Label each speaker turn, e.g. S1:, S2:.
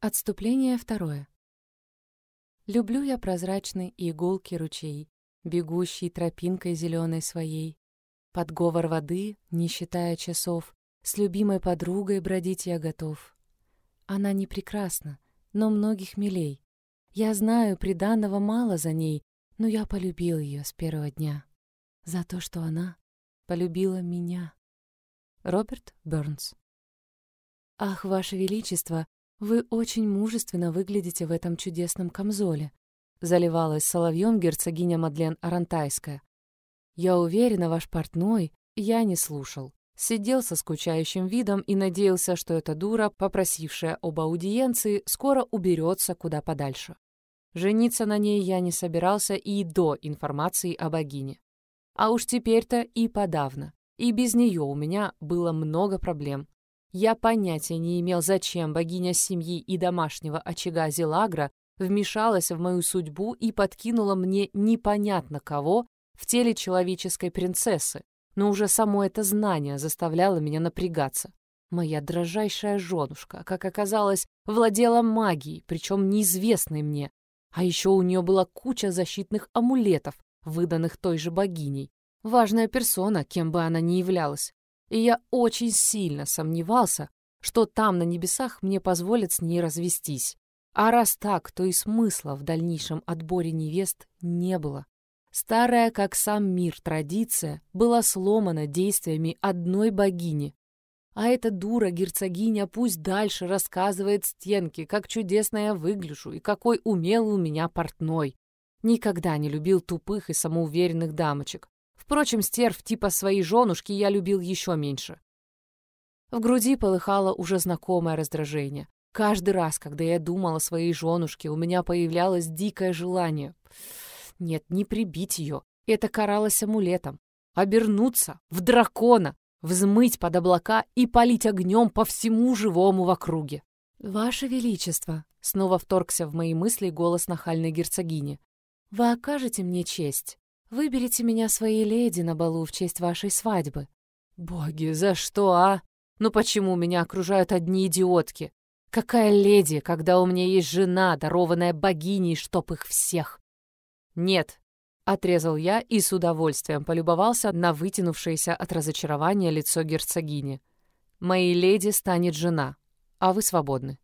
S1: Отступление второе. Люблю я прозрачный иголки ручей, бегущий тропинкой зеленой своей. Под говор воды, не считая часов, с любимой подругой бродить я готов. Она не прекрасна, но многих милей. Я знаю, приданного мало за ней, но я полюбил ее с первого дня. За то, что она полюбила меня. Роберт Бернс «Ах, Ваше Величество, вы очень мужественно выглядите в этом чудесном камзоле», заливалась соловьем герцогиня Мадлен Арантайская. «Я уверена, ваш портной...» Я не слушал. Сидел со скучающим видом и надеялся, что эта дура, попросившая об аудиенции, скоро уберется куда подальше. Жениться на ней я не собирался и до информации о богине. А уж теперь-то и подавно. И без нее у меня было много проблем. Я понятия не имел, зачем богиня семьи и домашнего очага Зелагра вмешалась в мою судьбу и подкинула мне непонятно кого в теле человеческой принцессы, но уже само это знание заставляло меня напрягаться. Моя дрожайшая женушка, как оказалось, владела магией, причем неизвестной мне. А еще у нее была куча защитных амулетов, выданных той же богиней. Важная персона, кем бы она ни являлась и я очень сильно сомневался, что там на небесах мне позволят с ней развестись. А раз так, то и смысла в дальнейшем отборе невест не было. Старая, как сам мир, традиция была сломана действиями одной богини. А эта дура герцогиня пусть дальше рассказывает стенки, как чудесно я выгляжу и какой умелый у меня портной. Никогда не любил тупых и самоуверенных дамочек. Впрочем, стерв типа своей женушки я любил еще меньше. В груди полыхало уже знакомое раздражение. Каждый раз, когда я думал о своей женушке, у меня появлялось дикое желание. Нет, не прибить ее. Это каралось амулетом. Обернуться в дракона, взмыть под облака и полить огнем по всему живому в округе. «Ваше Величество!» — снова вторгся в мои мысли голос нахальной герцогини. «Вы окажете мне честь?» Выберите меня своей леди на балу в честь вашей свадьбы». «Боги, за что, а? Ну почему меня окружают одни идиотки? Какая леди, когда у меня есть жена, дарованная богиней, чтоб их всех?» «Нет», — отрезал я и с удовольствием полюбовался на вытянувшееся от разочарования лицо герцогини. «Моей леди станет жена, а вы свободны».